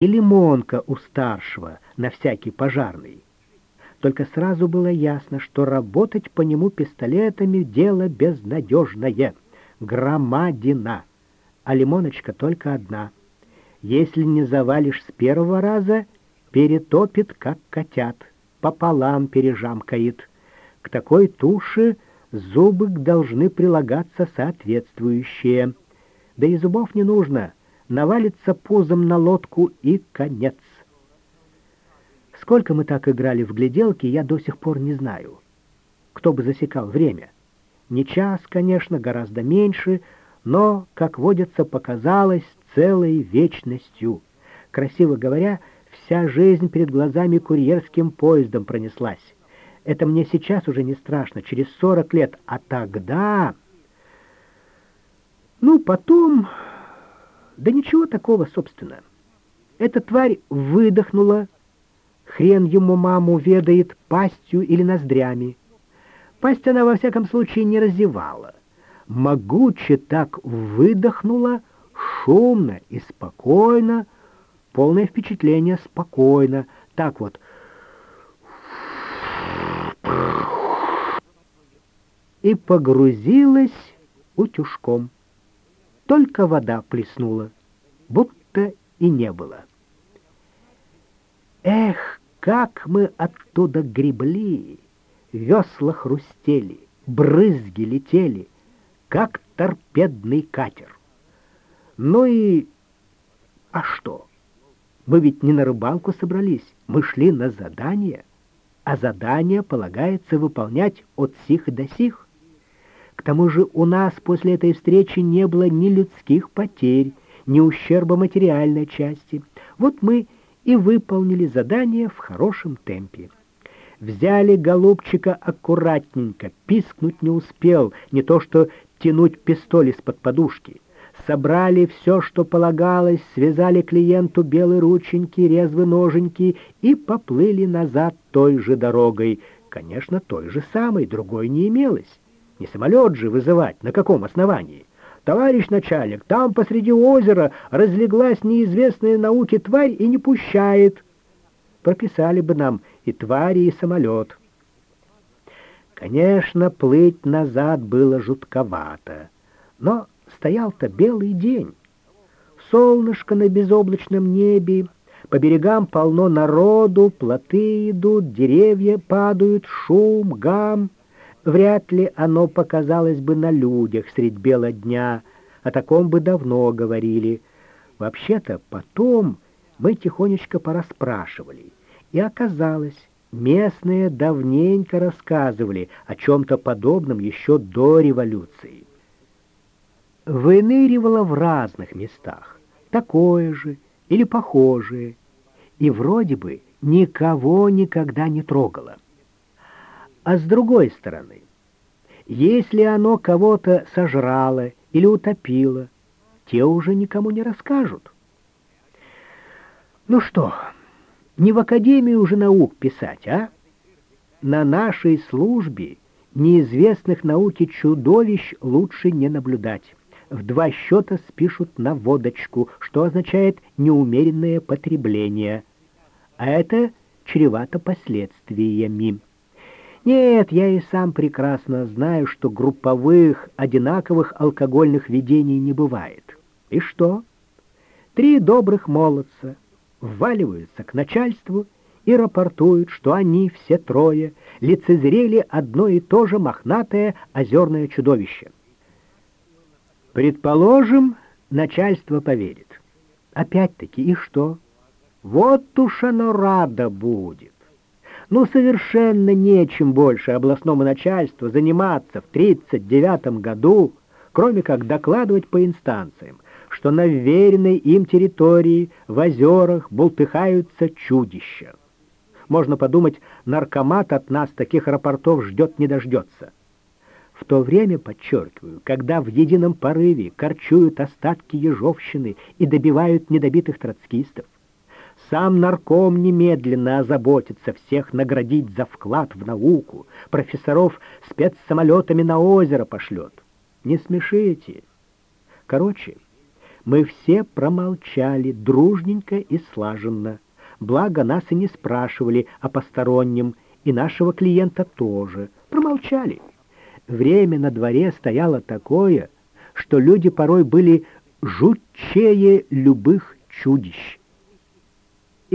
и лимонка у старшего на всякий пожарный. Только сразу было ясно, что работать по нему пистолетами — дело безнадежное. Громадина. А лимоночка только одна. Если не завалишь с первого раза, перетопит, как котят, пополам пережамкает. К такой туше зубы должны прилагаться соответствующие. Да и зубов не нужно — навалится пузом на лодку и конец. Сколько мы так играли в гляделки, я до сих пор не знаю. Кто бы засекал время? Не час, конечно, гораздо меньше, но, как водится, показалось целой вечностью. Красиво говоря, вся жизнь перед глазами курьерским поездом пронеслась. Это мне сейчас уже не страшно, через сорок лет, а тогда... Ну, потом да ничего такого, собственно. Эта тварь выдохнула, хрен ему маму ведает, пастью или ноздрями. Пасть она во всяком случае не разевала. Могуче так выдохнула, шумно и спокойно, полное впечатление спокойно, так вот. И погрузилась утюжком только вода плеснула, будто и не было. Эх, как мы оттуда гребли! Весла хрустели, брызги летели, как торпедный катер. Ну и... А что? Мы ведь не на рыбалку собрались, мы шли на задание, а задание полагается выполнять от сих до сих. К тому же у нас после этой встречи не было ни людских потерь, ни ущерба материальной части. Вот мы и выполнили задание в хорошем темпе. Взяли голубчика аккуратненько, пискнуть не успел, не то что тянуть пистоль из-под подушки. Собрали все, что полагалось, связали клиенту белые рученьки, резвые ноженьки и поплыли назад той же дорогой. Конечно, той же самой, другой не имелось. Не самолет же вызывать, на каком основании? Товарищ начальник, там посреди озера разлеглась неизвестная науке тварь и не пущает. Прописали бы нам и твари, и самолет. Конечно, плыть назад было жутковато, но стоял-то белый день. Солнышко на безоблачном небе, по берегам полно народу, плоты идут, деревья падают, шум, гам — Вряд ли оно показалось бы на людях средь бела дня, о таком бы давно говорили. Вообще-то потом мы тихонечко порасспрашивали, и оказалось, местные давненько рассказывали о чем-то подобном еще до революции. Выныривало в разных местах, такое же или похожее, и вроде бы никого никогда не трогало. А с другой стороны, если оно кого-то сожрало или утопило, те уже никому не расскажут. Ну что, не в Академию уже наук писать, а? На нашей службе неизвестных науке чудовищ лучше не наблюдать. В два счета спишут на водочку, что означает неумеренное потребление. А это чревато последствиями. Нет, я и сам прекрасно знаю, что групповых, одинаковых алкогольных видений не бывает. И что? Три добрых молодца вваливаются к начальству и рапортуют, что они все трое лицезрели одно и то же мохнатое озерное чудовище. Предположим, начальство поверит. Опять-таки, и что? Вот уж оно радо будет. Ну, совершенно нечем больше областному начальству заниматься в 1939 году, кроме как докладывать по инстанциям, что на вверенной им территории в озерах бултыхаются чудища. Можно подумать, наркомат от нас таких рапортов ждет не дождется. В то время, подчеркиваю, когда в едином порыве корчуют остатки ежовщины и добивают недобитых троцкистов, сам нарком немедленно озаботится всех наградить за вклад в науку, профессоров спецсамолетами на озеро пошлет. Не смешите. Короче, Мы все промолчали, дружненько и слаженно. Благо нас и не спрашивали о постороннем, и нашего клиента тоже. Промолчали. Время на дворе стояло такое, что люди порой были жутчее любых чудищ.